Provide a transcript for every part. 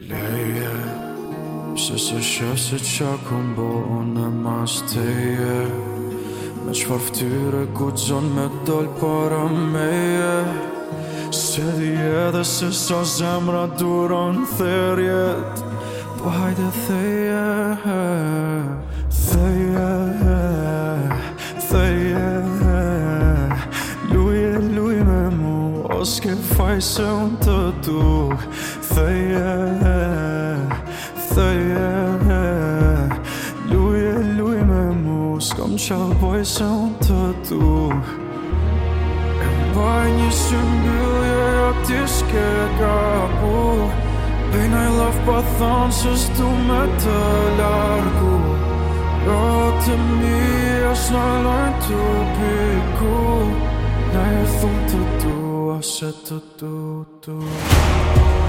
Leje Se se shëse qa kom bo e mas të je Me që farftyre ku zon me dollë para meje Se di edhe se sa zemra duron therjet Po hajde theje Theje fai shumë të tu Thëje, thëje e luje me mu S'kom qalë boj shumë të tu E mbaj një shumë bëllje A ti shke ka bu Dhe në i lëf pa thonë Shështu me të largu Ro të mi është në të piku Në thumë të possa tutto. Tu, tu.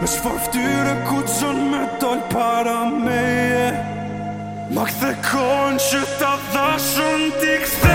Me shfar ftyre ku të qën me dojnë para meje Ma këthe konë që ta dhashën ti këthe